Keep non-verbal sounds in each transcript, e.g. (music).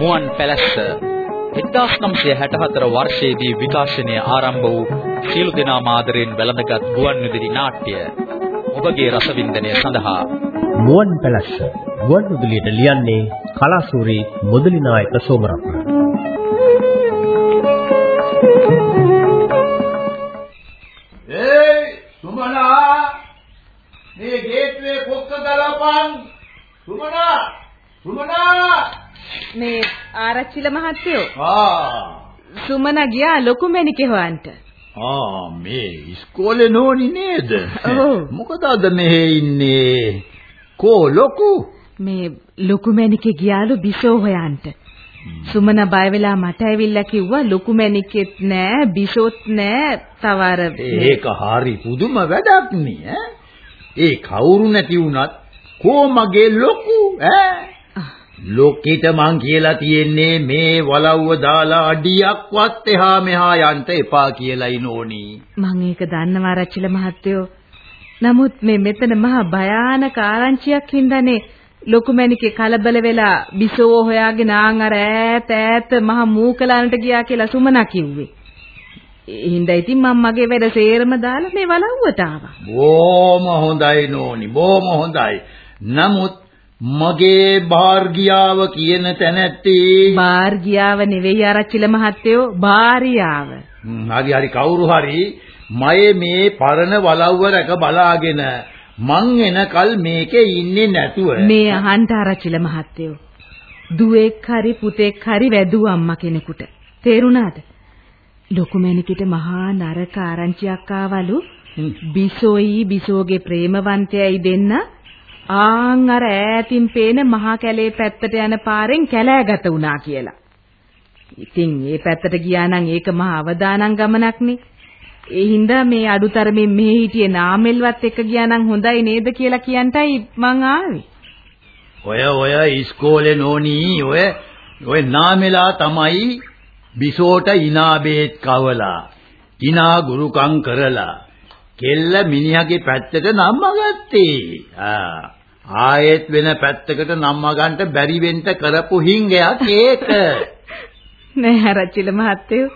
මුවන් පැලැස්ස 1964 වර්ෂයේදී විකාශනය ආරම්භ වූ සියලු දෙනා මාදරෙන් වැළඳගත් ගුවන් විදුලි නාට්‍ය ඔබගේ රසවින්දනය සඳහා. මුවන් පැලැස්ස ගුවන් විදුලියට ලියන්නේ කලාසූරි මුදලි නායක සෝමරත්න. ආරච්චිල මහත්තයෝ. ආ. සුමන ගියා ලොකු මැණිකේ හොයන්ට. ආ මේ ඉස්කෝලේ නෝනි නේද? ඔව්. මොකද අද මෙහෙ ඉන්නේ? කෝ ලොකු? මේ ලොකු මැණිකේ ගියාලු බිසෝ හොයන්ට. සුමන බය වෙලා මට ඇවිල්ලා කිව්වා ලොකු මැණිකෙත් නෑ බිසෝත් නෑ තව අර ඒක හරි පුදුම වැඩක් නේ ඈ. ඒ කවුරු නැති වුණත් කෝ මගේ ලොකු ඈ ලොක්කිට මං කියලා තියෙන්නේ මේ වලව්ව දාලා අඩියක්වත් එහා මෙහා යන්න එපා කියලායි නෝනි. මම ඒක දන්නවා ආරච්චිල මහත්තයෝ. නමුත් මේ මෙතන මහා භයානක ආරංචියක් හින්දානේ ලොකු මැණිකේ කලබල වෙලා බිසෝ හොයාගෙන ආන් අර ඈත ඈත මහා මූකලන්ට ගියා කියලා සුමනා කිව්වේ. හින්දා ඉතින් මම මගේ වැඩ සේරම දාලා මේ වලව්වට ආවා. බොහොම හොඳයි නෝනි බොහොම හොඳයි. නමුත් මගේ භාර්ගියාව කියන තැනැත්තේ බාර්ගියාව නෙවෙයි ආරච්චිල මහත්තයෝ බාරියාව. හ්ම්, හරි හරි කවුරු හරි මයේ මේ පරණ වලව්ව රැක බලාගෙන මං එනකල් මේකේ ඉන්නේ නැතුව මේ අහන්ට ආරච්චිල මහත්තයෝ. දුවෙක් හරි පුතෙක් හරි වැදුව අම්මා කෙනෙකුට. තේරුණාද? ලොකු මැණිකට මහා නරක ආරංචියක් ආවලු. බිසෝයි බිසෝගේ ප්‍රේමවන්තයයි දෙන්න ආන් අර ඈතින් පේන මහා කැලේ පැත්තට යන පාරෙන් කැලෑගත වුණා කියලා. ඉතින් ඒ පැත්තට ගියා නම් ඒක මහා අවදානම් ගමනක්නේ. ඒ හින්දා මේ අඩුතරමින් මෙහි හිටියේ නාමෙල්වත් එක ගියා නම් හොඳයි නේද කියලා කියන්ටයි මං ආවේ. ඔය ඔය ඉස්කෝලේ නෝනි ඔය ඔය නාමෙලා තමයි බිසෝට ඉනාබේත් කවලා ඉනා ගුරුකම් කරලා කෙල්ල මිනිහගේ පැත්තට නම්ම ගත්තේ ආ ආයෙත් වෙන පැත්තකට නම්ම ගන්න බැරි වෙන්න කරපු හිංගයක් ඒක. (laughs) නෑ ආරච්චිල මහත්තයෝ.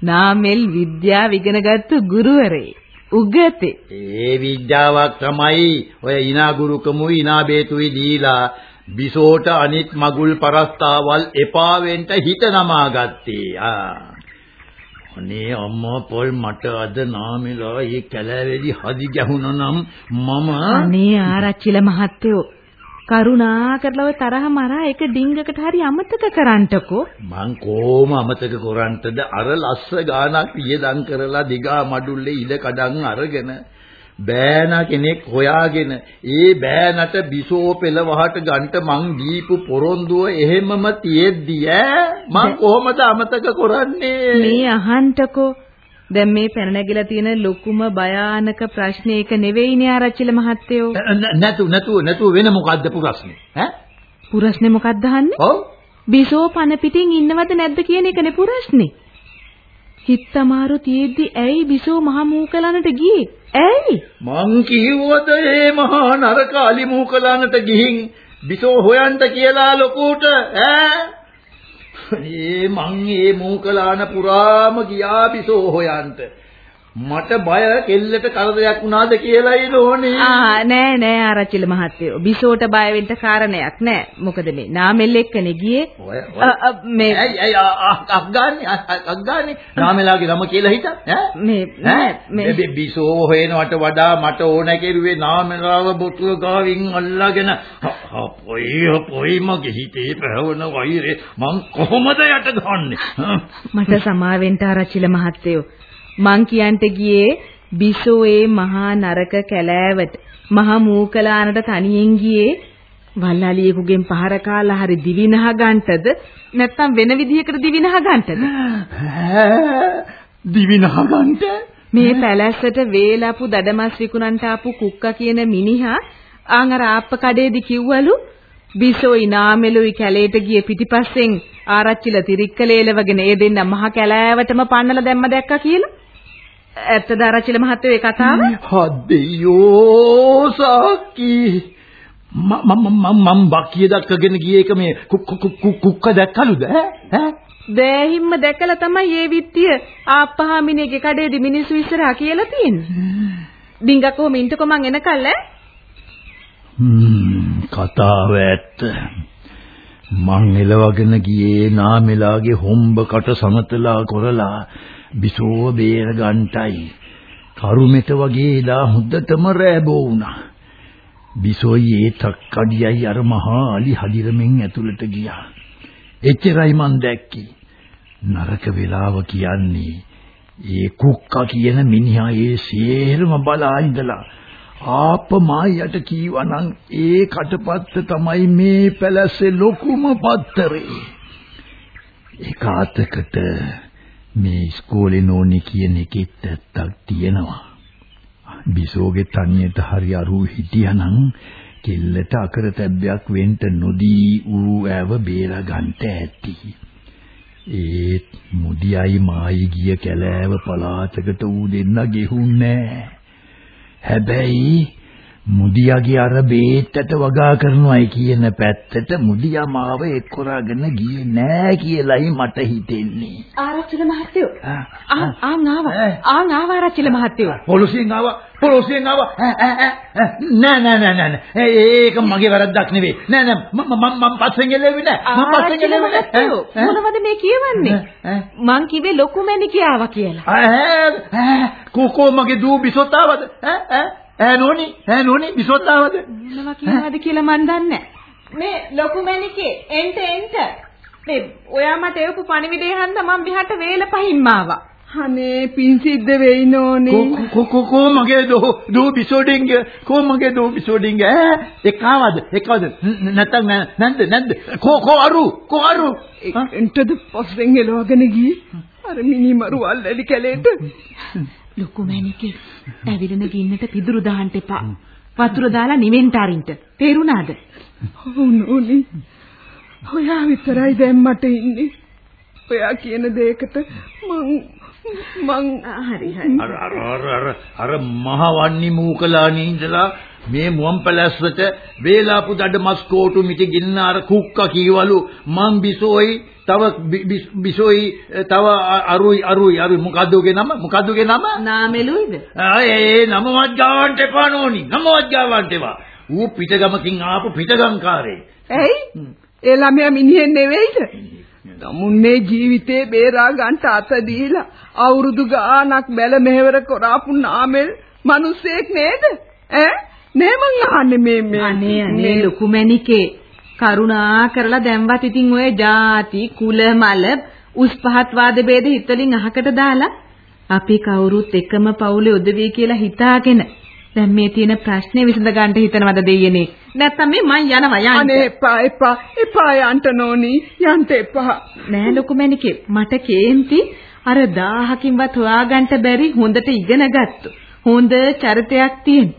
නාමෙල් විද්‍යාව ඉගෙනගත්තු ගුරුවරේ උගතේ. ඒ විද්‍යාවක් තමයි ඔය ඉනා ගුරුකමුයි ඉනා බේතුයි දීලා බිසෝට අනිත් මගුල් පරස්තාවල් එපා වෙන්න හිත නමා ගත්තේ ආ අනේ අම්මා පොල් මට අද නාමෙලා ඒ කැලෑවේදී හදි ගැහුණා නම් මම අනේ ආරච්චිල මහත්තයෝ කරුණා කරලා ඔය තරහ මරා එක ඩිංගකට හරි අමතක කරන්නටකෝ මං කොහොම අමතක කරන්ටද අර ලස්ස ගානක් වියදම් කරලා දිගා මඩුල්ලේ ඉඩ කඩන් අරගෙන බෑන කෙනෙක් හොයාගෙන ඒ බෑනට බිසෝ පෙළ වහට ගන්ට මං දීපු පොරොන්දුව එහෙමම තියෙද්දි ඈ? මං කොහොමද අමතක කරන්නේ? මේ අහන්ටකෝ දැන් මේ පැන නැගිලා තියෙන ලොකුම භයානක ප්‍රශ්නේ ඒක නෙවෙයිනේ ආරච්චිල මහත්තයෝ. නැතු නැතු නැතු වෙන මොකද්ද ප්‍රශ්නේ? ඈ? පුරස්නේ මොකක්ද අහන්නේ? ඔව්. බිසෝ පන පිටින් ඉන්නවද නැද්ද කියන එකනේ පුරස්නේ හිත අමාරු තියෙද්දි ඇයි බිසෝ මහ මූකලනට ගියේ? ඇයි? මං කිව්වද මේ මහා නරක අලිමූකලන්නට ගිහින් බිසෝ හොයන්න කියලා ලොකුට ඈ? ඒ මං මේ මූකලාන පුරාම ගියා බිසෝ හොයන්න මට බය කෙල්ලට කරදරයක් වුණාද කියලායි නෝනේ ආ නෑ නෑ ආරච්චිල මහත්තයෝ. බිසෝට බය වෙන්න කාරණයක් නෑ. මොකද මේ නාමෙල් එක්කනේ ගියේ මේ ඇයි ඇයි අග්ගාන්නේ අග්ගාන්නේ නාමලාගේ නම කියලා හිතා? ඈ? මේ නෑ මේ බිසෝ හොයනවට වඩා මට ඕන කෙරුවේ නාමලාව බොතුව ගාවින් අල්ලාගෙන. අපොයි අපොයි මගේ හිතේ පැවන වෛරේ මං කොහොමද යට ගන්නේ හ්ම්. මට සමාවෙන්න ආරච්චිල මහත්තයෝ මං කියන්ට ගියේ බිසෝ ඒ මහා නරක කැලෑවට. මහා මූකලානට තනියෙන් ගියේ වල්ලාලියෙකුගෙන් පහර කාලා හරි දිවිනහ ගන්නටද නැත්නම් වෙන විදිහකට දිවිනහ ගන්නටද (laughs) දිවිනහ ගන්නට මේ පැලැස්සට වේලපු දඩමස් විකුණන්ට ආපු කුක්කා කියන මිනිහා ආන් අර ආප්ප කඩේදි කිව්වලු බිසෝයි නාමෙලුයි කැලේට ගියේ පිටිපස්සෙන් ආරච්චිල තිරික්කලේලවගෙන ඒ දෙන්න මහ කැලෑවටම පන්නලා දැම්ම දැක්කා කියලා ඇත්තද ආරච්චිල මහත්තයෝ ඒ කතාව හදෙයෝ සාකි මම මම මම බක්කිය දක්කගෙන ගියේ එක මේ කුක්ක දැක්කලුද ඈ දෑහිම්ම දැකලා තමයි මේ විත්තිය ආප්පහාමිනේගේ කඩේදී මිනිස්සු ඉස්සරහා කියලා තියෙන්නේ. කොහොම ඉන්නකො මං එනකල් ඈ? හ්ම් කතාව ඇත්ත. මං එලවගෙන ගියේ නාමෙලාගේ හොම්බ කට සමතලා කරලා බිසෝ බේර ගන්ටයි. කරුමෙට වගේ එදා හොද්දටම රෑබෝ වුණා. බිසෝයි ඒ තක්කඩියයි අර මහා අලි හදිරමින් ඇතුළට ගියා. එච්චරයි මං දැක්කේ. නරක වෙලාව කියන්නේ ඒ කුක්කා කියන මිනිහා ඒ සේරම බලා ඉඳලා ආපමායට කීවනම් ඒ කටපත්ත තමයි මේ පැලැස්සේ ලොකුම පත්තරේ. ඒකාතකට මේ ඉස්කෝලේ නෝනි කියන එකෙත් ඇත්තක් තියෙනවා. බිසෝගේ තනියට හරි අරු හිටියානම් කෙල්ලට අකරතැබ්බයක් වෙන්න නොදී ඌ ඇව බේරා ගන්නට ඇති. ඒත් මුදියයි මායි ගිය කැලෑව පලාතකට ඌ දෙන්න ගෙහුන්නේ හැබැයි මුදියාගේ අර බේත්තට වගා කරනවායි කියන පැත්තට මුදියා මාව එක්කරගෙන ගියේ නෑ කියලයි මට හිතෙන්නේ. ආරච්චිල මහත්තයෝ. ආ ආන් ආවා. ආන් ආවා ආරච්චිල මහත්තයෝ. පොලිසියෙන් ආවා. පොලිසියෙන් ආවා. නෑ නෑ නෑ නෑ. ඒක මගේ වැරද්දක් නෙවෙයි. නෑ නෑ මම මම මම පස්සෙන් එළෙවි නෑ. මම පස්සෙන් එළෙවි නෑ. මොනවද මේ කියවන්නේ? මං කිව්වේ ලොකු මැණිකේ ආවා කියලා. ඈ කෝකෝ මගේ දූ බිසොත් ආවද? ඈ ඈ ඈ නෝනි ඈ නෝනි බිසොත් ආවද? මොනවා කියනවාද කියලා මන් දන්නේ මේ ලොකු මැණිකේ එන්ට එන්ට. මේ ඔයා මට එවපු පණිවිඩය හන්ද මම බිහට වේල පහින්ම ආවා. අනේ පින් සිද්ධ වෙයි නෝනේ. කෝ කෝ මගේ දෝ දෝ බිසෝඩින්ග කෝ මගේ දෝ බිසෝඩින්ග ඈ එක්කවද? එක්කවද? නැත්තම් නැන්ද නැන්ද කෝ කෝ අරු කෝ අරු? එන්ටද පස්සෙන් එලවගෙන ගියේ. අර මිනිමරු අල්ලලි කැලේට ලොකු මැණිකේ ඇවිලෙන ගින්නට පිදුරු දාන්න එපා. වතුර දාලා නිවෙන්න අරින්න. තේරුණාද? ඔව් නෝනි. ඔයා විතරයි දැන් මට ඉන්නේ. ඔයා කියන දෙයකට මං මං හරි හරි. අර අර අර අර අර මහවන්නි මූකලානේ ඉඳලා මේ මුවන් පැලැස්සට වේලාපු දඩ මස් කෝටු මිටි ගින්න අර කුක්කා කීවලු. මං බිසෝයි තව බිසෝයි තව අරුයි අරුයි. අරුයි. මොකද්ද උගේ නම? මොකද්ද උගේ නම? නාමෙලුයිද? ඒ නමවත් ගාවන්ට එපා නෝනි. නමවත් ගාවන්ට එපා. ඌ පිටගමකින් ආපු පිටගම්කාරේ ඇයි? ඒ ළමයා මිනිහෙන් නෙවෙයිද? තමුන්නේ ජීවිතේ බේරා ගන්න අත දීලා අවුරුදු ගාණක් බැල මෙහෙවර කරාපු නාමෙල් මිනිසෙක් නේද? ඈ නේ මං අහන්නේ මේ මේ අනේ අනේ ලොකු මැණිකේ. කරුණා කරලා දැන්වත් ඉතින් ඔය ಜಾති කුල මල උස් පහත් වාද ભેද හිතලින් අහකට දාලා අපි කවුරුත් එකම පවුලේ උදවිය කියලා හිතාගෙන දැන් මේ තියෙන ප්‍රශ්නේ විසඳ ගන්න හිතනවද දෙයියනේ? නැත්තම් මේ මං යනවා යන්න. අනේ එපා එපා එපා යන්න නෝනි යන්න එපා. නෑ ලොකු මැණිකේ. මට කේන්ති අර 1000කින්වත් හොයාගන්න බැරි හොඳට ඉගෙන ගත්තු. හොඳ චරිතයක් තියෙන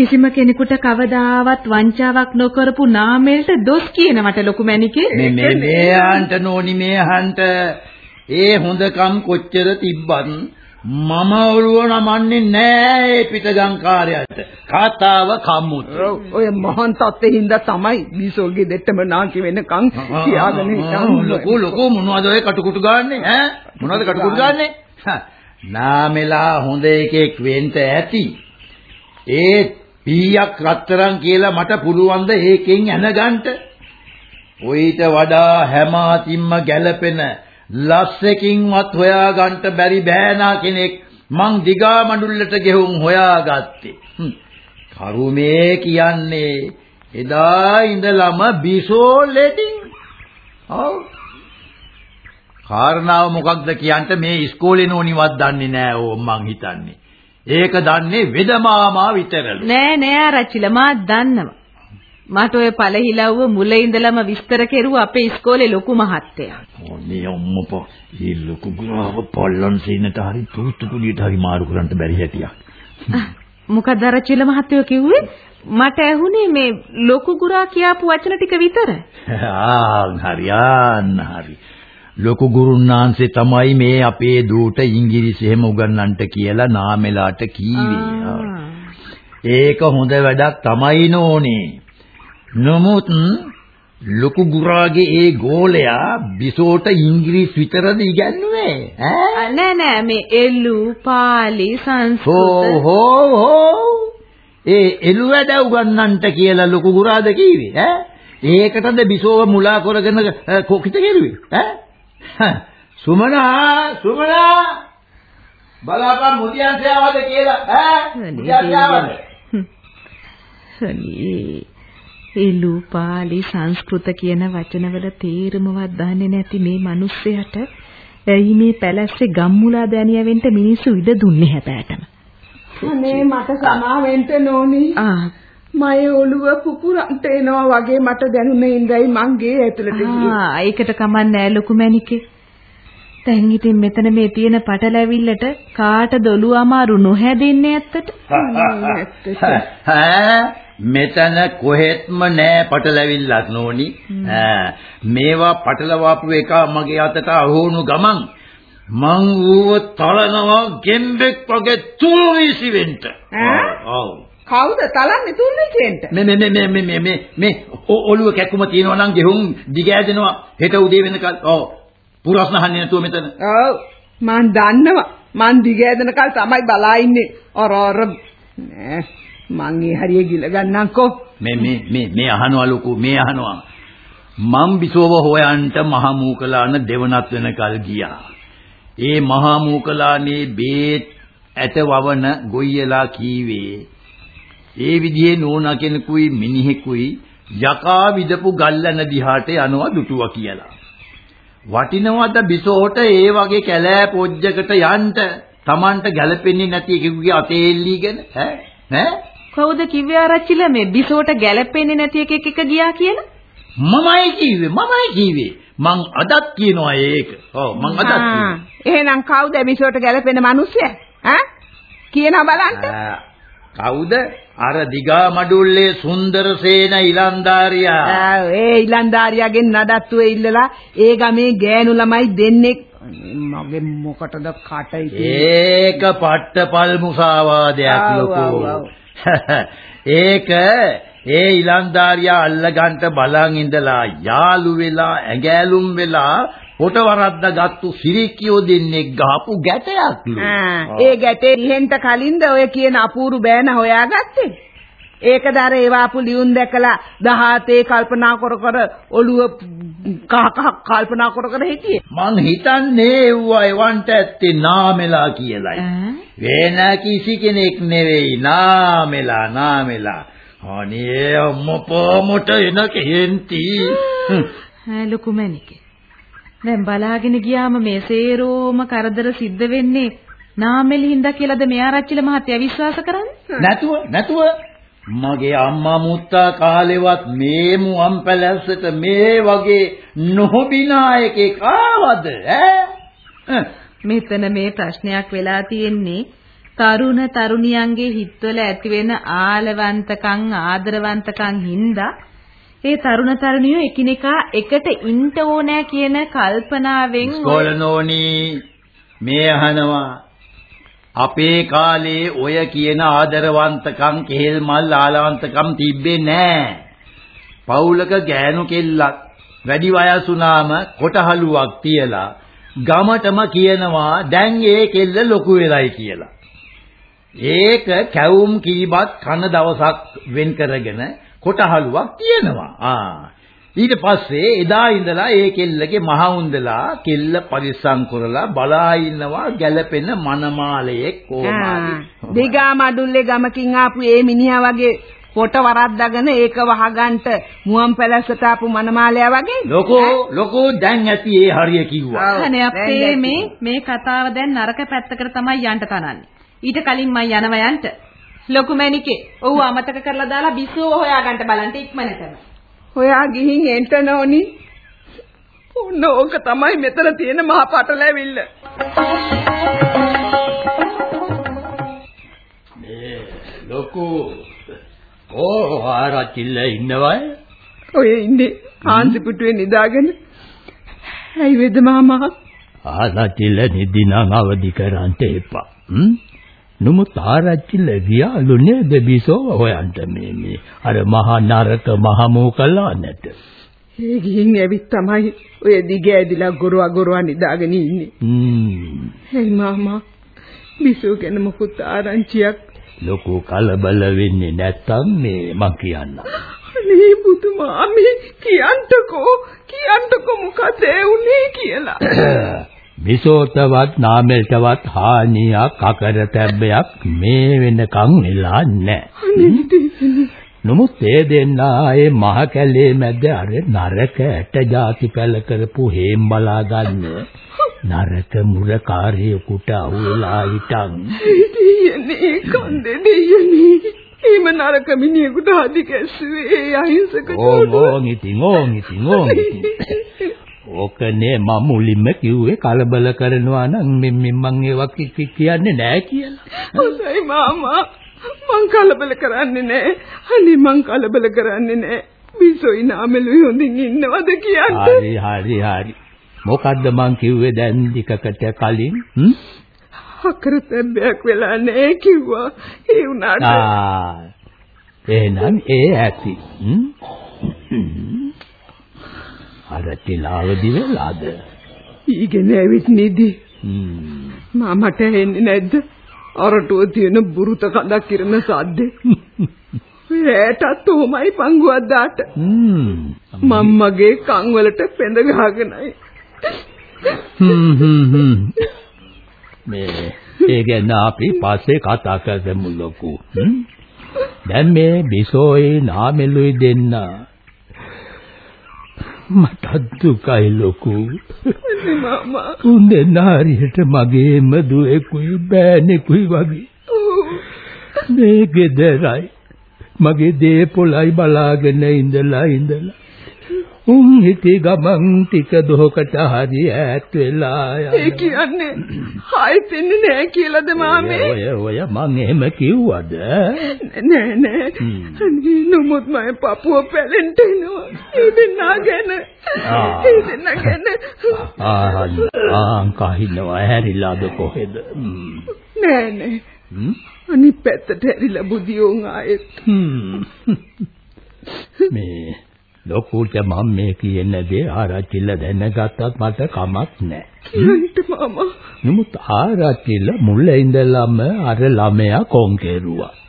කිසිම කෙනෙකුට කවදාවත් වංචාවක් නොකරපු නාමෙල්ට දොස් කියනවට ලොකු මැණිකේ. මේ මේ මේ හන්ට නෝනි මේ හන්ට ඒ හොඳකම් කොච්චර තිබ්බත් මම ඔළුව නමන්නේ නෑ ඒ පිටගංකාරයට. කතාව කම්මුත්. ඔය මහන් තත්ත්වෙ හින්දා තමයි බීසෝගේ දෙට්ටම නාකි වෙනකන් තියාගෙන හිටන් ලොකු ලොකු මොනවද ඔය කටුකුටු ගන්නෙ ඈ? මොනවද කටුකුටු ගන්නෙ? නාමෙලා හොඳ එකෙක් වෙන්න ඇති. ඒ පීයක් රත්තරන් කියලා මට පුළුවන් ද ඒකෙන් ඇනගන්න ඔయిత වඩා හැම අතින්ම ගැළපෙන ලස්සකින්වත් හොයාගන්න බැරි බෑනා කෙනෙක් මං දිගා මඬුල්ලට ගෙහුම් හොයාගත්තේ. කරුමේ කියන්නේ එදා ඉඳලම බිසෝ ලෙඩින්. ඔව්. කාරණාව මොකක්ද කියන්ට මේ ඉස්කෝලේ නෝනිවත් දන්නේ නෑ ඕ මං හිතන්නේ. ඒක දන්නේ වෙදමාමා විතරලු. නෑ නෑ ආරච්චිලා මා දන්නවා. මට ඔය පළහිලව්ව මුල ඉඳලම විස්තර කෙරුවා අපේ ඉස්කෝලේ ලොකු මහත්තයා. ඕනේ අම්මපා. මේ ලොකු ගුණාව පොල්ලන් සීනට හරි තුතු කුඩියට හරි මාරු කරන්න බැරි හැටියක්. මොකද ආරච්චිලා මහත්තයෝ කිව්වේ? මට ඇහුනේ මේ ලොකු ගුරා කියපු වචන ටික විතර. (laughs) ආ හරි ආන්න හරි. ලොකු ගුරුන්නාන්සේ තමයි මේ අපේ දූට ඉංග්‍රීසි එහෙම උගන්වන්නට කියලා නාමෙලාට කීවේ. ඒක හොඳ වැඩක් තමයි නෝනේ. නමුත් ලොකු ගුරාගේ ඒ ගෝලයා බිසෝට ඉංග්‍රීසි විතරද ඉගැන්නුවේ? ඈ? නෑ නෑ මේ එළු පාලි සංස්කෘත. හෝ හෝ ඒ එළු වැඩ උගන්නන්ට කියලා ලොකු ගුරාද කිව්වේ ඈ? ඒකටද බිසෝව මුලා කරගෙන කොකිට කෙරුවේ? ඈ සුමනා සුමනා බලාපන් මුදියන්සේ ආවද කියලා ඈ? මුදියන්සේ ආවද අනේ එළු පාලි සංස්කෘත කියන වචනවල තේරුමවත් දන්නේ නැති මේ මිනිස්සයාට ඇයි මේ පැලැස්සේ ගම්මුලා දැනියවෙන්න මිනිස්සු ඉඩ දුන්නේ හැබෑටම? අනේ මට සමා වෙන්න නෝනි. ආ මගේ ඔළුව පුපුරන්ට එනවා වගේ මට දැනුනේ ඉඳයි මං ගේ ඇතුළට ගියේ. ආ ඒකට කමන්නේ ලොකු මැනිකේ දැන් ඉතින් මෙතන මේ තියෙන පටලැවිල්ලට කාටද ඔළුව අමාරු නොහැදෙන්නේ ඇත්තට? (laughs) ඈ මෙතන කොහෙත්ම නෑ පටලැවිල්ලක් නෝනි. මේවා පටලවාපු එක මගේ අතට අහුණු ගමන් මං ඌව තලනවා ගෙම්බෙක් වගේ තුල් වීසි වෙන්න ඈ? ඔව් කවුද තලන්නේ තුන්නේ චෙන්ට? මේ මේ මේ මේ මේ මේ මේ ඔළුව කැක්කුම තියෙනවා නම් ගෙහුම් දිගෑදෙනවා හෙට උදේ වෙනකල් ඔව් පුරස්න අහන්නේ නැතුව මෙතන ඔව් මං දන්නවා. මං දිගෑදෙනකල් තමයි බලා ඉන්නේ. අර අර නෑ මං ඒ හරිය ගිල ගන්නම්කෝ. මේ මේ මේ මේ අහනවා ලොකු මේ අහනවා මම් බිසෝව හොයන්ට මහා මූකලාන දෙවනත් වෙනකල් ගියා ඒ මහා මූකලානේ බේත් ඇත වවන ගොයියලා කීවේ ඒ විදිහේ නෝනා කෙනෙකුයි මිනිහෙකුයි යකා විදපු ගල්ලන දිහාට යනවා දුටුවා කියලා වටිනවද බිසෝට ඒ වගේ කැලෑ පොජ්ජකට යන්න Tamanට ගැලපෙන්නේ නැති එකෙකුගේ අතේ එල්ලීගෙන ඈ ඈ කවුද කිව්වේ ආරච්චිලා මේ බිසෝට ගැලපෙන්නේ නැති එකෙක් එක ගියා කියලා මමයි කිව්වේ මමයි කිව්වේ මං අදත් කියනවා ඒක. ඔව් මං අදත් කියනවා. එහෙනම් කවුද මිසෝට ගැලපෙන මිනිස්සයා? ඈ? කියනවා බලන්න. කවුද? අර දිගා මඩුල්ලේ සුන්දරසේන ඉලන්දාරියා. ආ, ඒ ඉලන්දාරියාගෙන් නඩත්තුවේ ඉල්ලලා ඒ ගමේ ගෑනු ළමයි දෙන්නෙක් මගේ මොකටද කට ඉතින් ඒක පට්ටපල් මුසාවාදයක් ලොකෝ. (laughs) ඒක ඒ ඉලන්දාරියා අල්ලගන්න බලන් ඉඳලා යාළු වෙලා ඇඟෑලුම් වෙලා පොට වරද්ද ගත්තු සිරිකියෝ දෙන්නෙක් ගහපු ගැටයක්ලු. ඒ ගැටේ ඉහෙන්ට කලින්ද ඔය කියන අපූරු බෑන හොයාගත්තේ? ඒකද අර ඒවාපු ලියුම් දැකලා 17 කල්පනා කර කර ඔළුව කහ කහ කල්පනා කර කර හිටියේ. මං හිතන්නේ එව්වා එවන්ට ඇත්තේ නාමෙලා කියලයි. වෙන කිසි කෙනෙක් නෙවෙයි නාමෙලා නාමෙලා. අනේ අම්මපා මට එන කේන්ති. ලොකු මැනිකේ. දැන් බලාගෙන ගියාම මේ සේරෝම කරදර සිද්ධ වෙන්නේ නාමෙලි හින්දා කියලාද මේ ආරච්චිල මහත්තයා විශ්වාස කරන්නේ? නැතුව නැතුව මගේ අම්මා මුත්තා කාලෙවත් මේ මුවන් පැලැස්සට මේ වගේ නොහොබිනා එකෙක් ආවද ඈ? මෙතන මේ ප්‍රශ්නයක් වෙලා තියෙන්නේ තරුණ තරුණියන්ගේ හිතවල ඇතිවෙන ආලවන්තකම් ආදරවන්තකම් හින්දා ඒ තරුණ තරුණියෝ එකිනෙකා එකට ඉන්න ඕනෑ කියන කල්පනාවෙන් ස්කෝලනෝනි මේ අහනවා අපේ කාලේ ඔය කියන ආදරවන්තකම් කෙහෙල් මල් ආලවන්තකම් තිබ්බේ නෑ. පවුලක ගෑනු කෙල්ලක් වැඩි වයස් වුණාම කොටහලුවක් තියලා ගමටම කියනවා දැන් ඒ කෙල්ල ලොකු වෙලයි කියලා. ඒක කැවුම් කීබත් කන දවසක් වෙන් කරගෙන කොටහලුවක් තියෙනවා. ආ. ඊට පස්සේ එදා ඉඳලා ඒ කෙල්ලගේ මහ උන්දලා කෙල්ල පරිස්සම් කරලා බලා ඉන්නවා ගැලපෙන මනමාලයේ කොහොමද? දිගා මඩුල්ලේ ගමකින් ආපු ඒ මිනිහා වගේ පොට වරද්දාගෙන ඒක වහගන්ට මුවන් පැලැස්සට ආපු මනමාලයා වගේ? ලොකෝ ලොකෝ දැන් ඇති ඒ හරිය කිව්වා. අනේ අපේ මේ මේ කතාව දැන් නරක පැත්තකට තමයි යන්න තනන්නේ. ඊට කලින් මම යනවා යන්න. ලොකු මැනිකේ. ඔව් අමතක කරලා දාලා බිස්සුව හොයාගන්න බලන්න ඉක්මනටම. හොයා ගිහින් එන්ට නෝනි ඔන්න ඕක තමයි මෙතන තියෙන මහා පටලැවිල්ල. ලොකෝ ඕ ආරච්චිල්ල ඉන්නවයි? ඔය ඉන්නේ හාන්සි පුටුවේ නිදාගෙන. ඇයි වේද මාමා? ආරච්චිල්ල නිදිනම් අවදි කරන්ට එපා. හ්ම් නමුත් ආරච්චිල ගියාලු නේද බිසෝ හොයන්ට මේ මේ අර මහා නරක මහා මොකලා නැට. ඒ ගිහින් ඇවිත් තමයි ඔය දිග ඇදිලා ගොරව ගොරව නිදාගෙන ඉන්නේ. හ්ම්. හේ මාමා බිසෝ ගැන මොකුත් ආරංචියක් ලොකු කලබල වෙන්නේ නැත්තම් මේ මං කියන්නම්. අනේ පුතුමා මේ කියන්ටකෝ කියන්ටකෝ මොකද ඒ උනේ කියලා. (coughs) විසෝතවත් නාමෙල්ටවත් හානියක් අකරතැබ්බයක් මේ වෙනකන් වෙලා නැහැ. නමුත් ඒ දෙන්නා ඒ මහ කැලේ මැද අර නරක ඇට ಜಾති පැල කරපු හේම් බලා ගන්න නරක මුරකාරයෙකුට අහුවෙලා හිටන්. දෙයනේ කන්දේ දෙයනේ එහෙම නරක මිනිහෙකුට හදි කැස්සුවේ ඒ අහිංසක ඕන් ඉතින් ඕන් ඉතින් ඕන් ඉතින් ඕකනේ මම මුලින්ම කිව්වේ කලබල කරනවා නම් මං ඒවා කියන්නේ නෑ කියලා. හොඳයි මාමා මං කලබල කරන්නේ නෑ. අනේ මං කලබල කරන්නේ නෑ. බිසොයි නාමලුයි හොඳින් ඉන්නවද කියන්න. හරි හරි හරි. මොකද්ද මං කිව්වේ දැන් ටිකකට කලින්? හ්ම්? අකරතැබ්බයක් වෙලා නෑ කිව්වා. ඒ උනාට ආ. එහෙනම් ඒ ඇති. හ්ම්? අර තිලාවදි වෙලාද? ඊගෙන ඇවිත් නිදි. මාමට එන්නේ නැද්ද? අරටුව තියෙන බුරුත කඳක් කිරන සද්දේ. ඒටත් (laughs) උමයි පංගුවක් දාට. මම්මගේ කන් වලට පෙඳ ගහගෙනයි. මේ ඒ ගැන අපි පස්සේ කතා කරමු ලොකු. දැන් මේ බිසෝයි නාමෙලුයි දෙන්න මට දුකයි ලොකු. මාමා උන් දෙන්න හරියට මගේම දුවෙකුයි බෑනෙකුයි වගේ. මේ ගෙදරයි මගේ දේපොළයි බලාගෙන ඉඳලා ඉඳලා උන් හිටි ගමන් ටික දොහකට හරි ඈත් වෙලා ඒ යනවා. කියන්නේ ආයෙත් එන්නේ නෑ කියලාද මාමේ? ඔය ඔය මං එහෙම කිව්වද? නෑ නෑ. අනේ නමුත් මම පපුව පැලෙන්න එනවා. ඒ දෙන්නා ගැන. ආ. ඒ දෙන්නා ගැන. ආ ආ කහිනවා හැරිලාද කොහෙද? නෑ නෑ. අනිත් පැත්තට ඇරිලා බුදියෝන් ආයෙත්. මේ ලොකුට මම මේ කියන දේ ආරච්චිල දැනගත්තත් මට කමක් නැහැ. කියන්ට මාමා. නමුත් ආරච්චිල මුල ඉඳලම අර ළමයා කොන් කෙරුවා.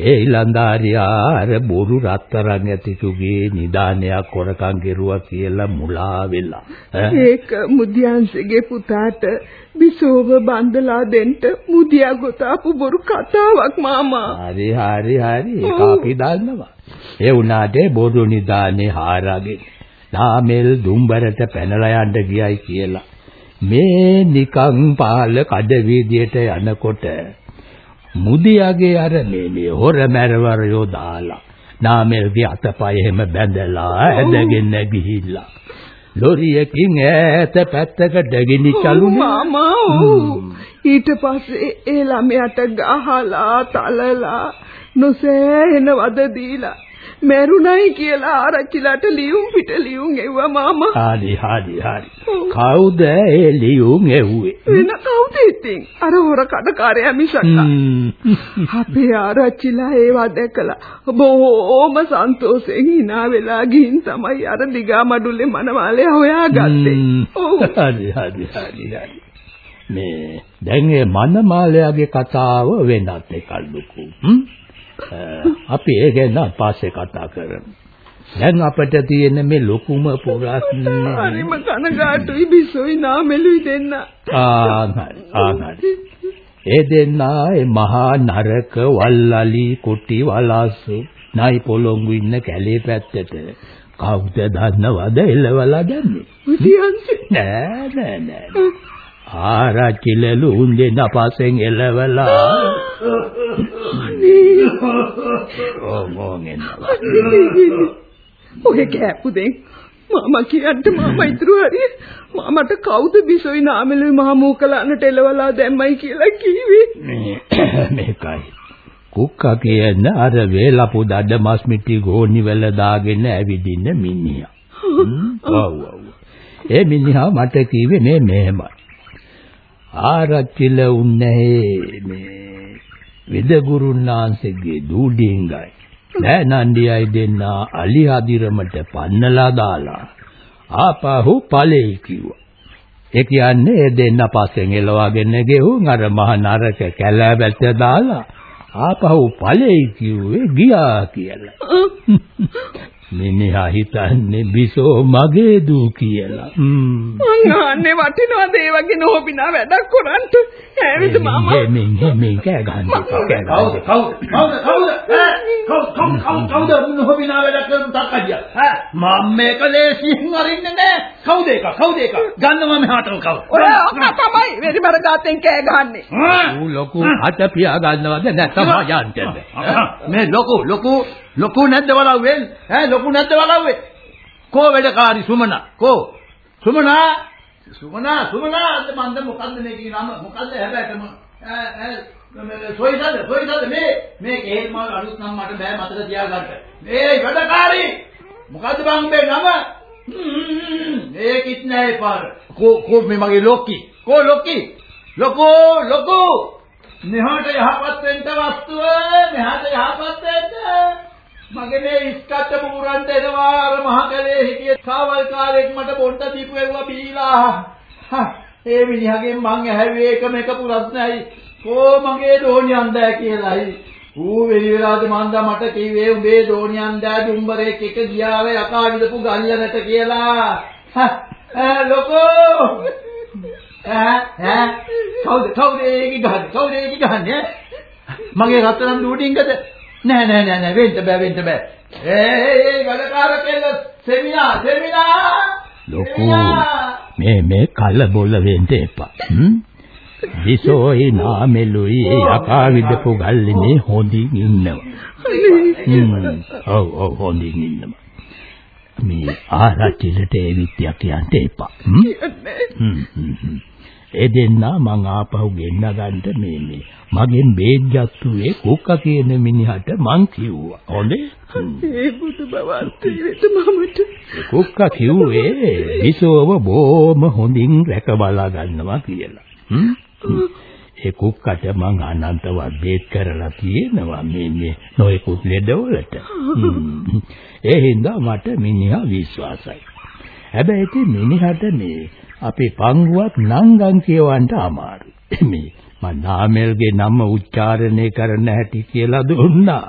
ඒ ඉලන්දාරියා අර බොරු රත්තරන් ඇතිතුගේ නිදානයක් කොරකම් කෙරුවා කියලා මුලා වෙලා. ඒක මුදියන්සේගේ පුතාට බිසෝව බන්දලා දෙන්න මුදියා ගොතාපු බොරු කතාවක් මාමා. හරි හරි හරි ඒක අපි දන්නවා. ඒ උනාට බොරු නිදානේ හාරාගෙන නාමෙල් දුම්බරට පැනලා යන්න ගියයි කියලා. මේ නිකං පාල කඩ වීදියට යනකොට මුදියාගේ අර මේ මේ හොර මැරවරයෝ දාලා නාමෙල්ගේ අතපය එහෙම බැඳලා ඇදගෙන ගිහිල්ලා. ලොරියකින් ඈත පැත්තකට ගෙනිච්චලුනේ මාමා ඔව්. ඊට පස්සේ ඒ ළමයාට ගහලා තලලා නොසෑහෙන වද දීලා මැරුණයි කියලා ආරච්චිලාට ලියුම් පිට ලියුම් එව්වා මාමා. හරි හරි හරි කවුද ඒ ලියුම් එව්වේ වෙන කවුද ඉතින්? අර හොර කඩකාරයා මිසක්. අපේ ආරච්චිලා ඒවා දැකලා බොහෝම සන්තෝෂෙන් hina වෙලා ගිහින් තමයි අර දිගා මඩුල්ලේ මනමාලේ හොයාගත්තේ. ඔව්. හරි හරි හරි හරි මේ දැන් මේ මනමාලයාගේ කතාව වෙනත් එකක් ලොකු හ්ම්? (laughs) අපි ඒ ගැන පස්සේ කතා කරමු. දැන් අපිට තියෙන මේ ලොකුම ප්‍රශ්නේ (laughs) හරිම කනගාටුයි බිසෝයි නාමෙලුයි දෙන්න. ආහරි ආහරි. ඒ දෙන්නා ඒ මහා නරක වල්ලලි කුටි වලාසු නයි පොළොංගු ඉන්න කැලේ පැත්තට. කවුද දන්නවද? එළවලා දැම්මේ. නෑ නෑ නෑ ආරච්චිලලු උන්දේ නපසෙන් එළවලා ඕමෝගෙනවා ඔය කෑපුදෙන් මම කියන්න මම ඉතුරු හරිය මමට කවුද බිසෝයි නාමෙලුයි මහ මූකලන්නට එලවලා දැම්මයි කියලා කිව්වේ මේකයි කුක්කා කියන අර වේලපු දඩ මස් මිටි ගෝනි වල දාගෙන ඇවිදින්න මිනිහා. (laughs) ඔව් ඔව්. ඒ මිනිහා මට කිව්වේ මේ මෙහෙමයි. ආරච්චිල උන්නේ මේ වෙදගුරුන්නාන්සේගේ දූ ඩිංගයි. නෑනන්ඩියයි දෙන්න අලි අදිරමට පන්නලා දාලා ආපහු ඵලෙයි කිව්වා. ඒ කියන්නේ ඒ දෙන්න පස්සෙන් එලවාගෙන ගෙවුන් අර මහ නරක කැලෑවැට දාලා ආපහු ඵලෙයි කිව්වේ ගියා කියලා. මිනිහා හිතන්නේ බිසෝ මගේ දූ කියලා. මං අහන්නේ වටිනවද ඒ වගේ නොහොබිනා වැඩක් කරන්ට? ඈවිද මාමා? මෙන් මෙන් කෑ ගහන්න එපා කෑ ගහන්න. කවුද කවුද කවුද කවුද ඈ කවුද කවුද කවුද මොනවබිනා වැඩ කරන තක්කදියා ඈ මම මේක ලේසියෙන් අරින්නේ නෑ කවුද ඒක කවුද ඒක ගන්න මම මෙහාට කවුද ඔය අක්කා තමයි වෙරිබර ගාතෙන් කෑ ගහන්නේ. ඌ ලොකු අත පියා ගන්නවද නැත්නම් යන්නද? මේ ලොකු ලොකු ලොකු නැද්ද වලව්වේ ඈ ලොකු නැද්ද වලව්වේ? කෝ වැඩකාරි සුමනා? කෝ? සුමනා? සුමනා සුමනා! අද මන්ද මොකද්ද මේකේ නම? මොකද්ද හැබැයිටම? ඈ ඈ සොයිසද? සොයිසද මේ? මේ කේල් මාල් අලුත් නම් මට බෑ මතක තියාගන්න. මේ වැඩකාරි! මොකද්ද බං මේ නම මේකිත් නෑ පාර කෝ කෝ මේ මගේ ලොක්කි? කෝ ලොක්කි? ලොකෝ ලොකෝ! මෙහාට යහපත් වෙන්න වස්තුව මෙහාට යහපත් වෙන්න මගේ මේ ඉස්කට්ට පුරන්ට එනවා අර මහකලේ හිටිය කාවල්කාරයෙක් මට බොන්න දීපු ඒවා බීලා. හා ඒ මිනිහගෙන් මං ඇහැව්වේ එකම එක ප්‍රශ්නයි කෝ මගේ දෝණියන්දෑ කියලායි. ඌ වෙලි වෙලාද මන්දා මට කිව්වේ උඹේ දෝණියන්දෑ දුම්බරේක් එක ගියාවේ යකා විදපු ගල්ලනට කියලා. ඈ ලොකෝ! ඈ ඈ කවුද කවුද ඒක ගහන්නේ? කවුද ඒක ගහන්නේ? මගේ රත්තරන් දූඩින්ගද නෑ නෑ නෑ නෑ වෙන්න බෑ වෙන්න බෑ ඒ ඒ වැඩකාර කෙල්ල සෙමිනා සෙමිනා ලොකු මේ මේ කලබල වෙන්න එපා. හ්ම්? විසෝයි නාමෙලුයි යකා විදපු ගල්ලිනේ හොඳින් ඉන්නවා. හ්ම්. ඔව් ඔව් හොඳින් ඉන්නවා. මේ ආරච්චිලට ඒ විත්‍යක් කියන්න එපා. ඒ දෙන්නා මං ආපහු ගෙන්න ගන්න මේ මේ මගෙන් බේත් ගත්තුවේ කුක්ක කියන මිනිහට මං කිව්වා. හොඳේ? ඒ බුදු වෙත මමට. කුක්ක කිව්වේ විසෝව බොහොම හොඳින් රැක බලා ගන්නවා කියලා. ඒ කුක්කට මං අනන්තවත් බේත් කරලා තියෙනවා මේ මේ නොයෙකුත් ලෙඩවලට. ඒ හින්දා මට මිනිහා විශ්වාසයි. හැබැයි ඉතින් මිනිහට මේ අපේ පංගුවක් නංගන් කියවන්න අමාරුයි. (coughs) මේ මම නාමල්ගේ නම උච්චාරණය කරන්න හැටි කියලා දුන්නා.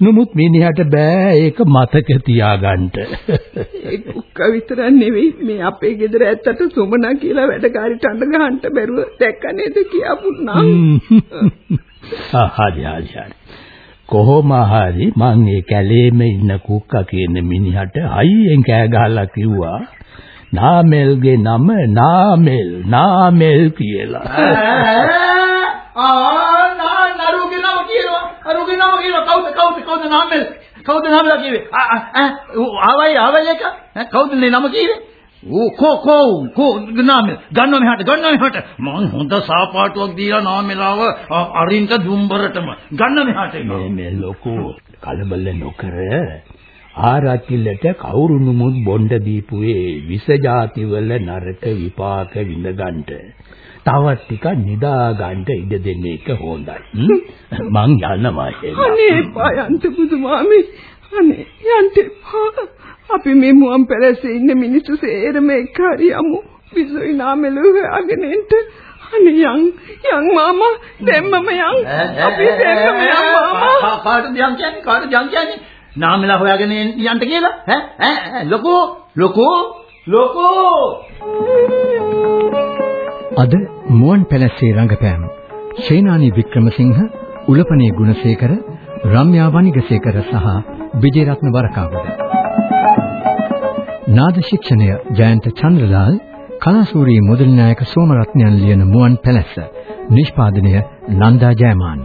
නමුත් මිනිහට බෑ ඒක මතක තියාගන්න. ඒ කුක්ක විතරක් නෙවෙයි මේ අපේ ගෙදර ඇත්තට සුමනා කියලා වැඩකාරීට අඬ ගහන්න බැරුව දැක්ක නේද කියපු නම්. (laughs) හරි හරි හරි. කොහොම හරි මං ඒ කැලේම ඉන්න කුක්කා කියන මිනිහට අයියෙන් කෑ ගහලා කිව්වා නාමල්ගේ නම නාමල් නාමල් කියලා. (laughs) ආ නා නරුගේ නම කියනවා අරුගේ නම කියනවා. කවුද කවුද කවුද නාමල්? කවුද නාමල් කිව්වේ? ආවයි ආවයි එක. කවුද නේ නම කිව්වේ? ඕ කෝ කෝ කෝ නාමල් ගන්නව මෙහාට ගන්නව මෙහාට මං හොඳ සාපාටුවක් දීලා නාමලාව අරින්ට දුම්බරටම ගන්න මෙහාට මේ මේ ලොකු කලබල නොකර ආරච්චිලට කවුරුනුමුත් බොණ්ඩ දීපුවේ විස જાතිවල නරක විපාක විඳගන්න. තවත් ටිකක් නිදා ගන්න ඉඩ දෙන්න එක හොඳයි. මං යනවා එහෙනම්. අනේ එපා යන්ත පුදුමාමි. අනේ යන්ත එපා. අපි මේ මුවන් පැලසේ ඉන්න මිනිස්සු සේරම එක හරියමු. විසොයි නාමෙලු හොයාගෙන එන්න. අනේ යන් යන් මාමා දෙම්මම යන්. අපි දෙන්නම යන් මාමා. කාටද යන් කියන්නේ කාටද යන් කියන්නේ නාමලා හොයාගෙන යන්න කියලා ඈ ඈ ලොකෝ ලොකෝ ලොකෝ අද මුවන් පැලස්සේ රංගපෑම් ශේනානි වික්‍රමසිංහ උලපනේ ගුණසේකර රම්‍යා වනිගසේකර සහ විජේරත්න වරකාවද නාද ශික්ෂණය ජයන්ත චන්ද්‍රලාල් කලාසූරී මුදලි නායක සෝමරත්නයන් ලියන මුවන් පැලස්ස. නිෂ්පාදනය නන්දා ජයමාන්න.